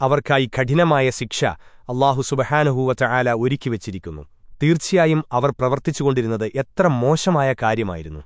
അവർക്കായി കഠിനമായ ശിക്ഷ അള്ളാഹു സുബഹാനുഹൂവറ്റ ആല ഒരുക്കിവച്ചിരിക്കുന്നു. തീർച്ചയായും അവർ പ്രവർത്തിച്ചുകൊണ്ടിരുന്നത് എത്ര മോശമായ കാര്യമായിരുന്നു.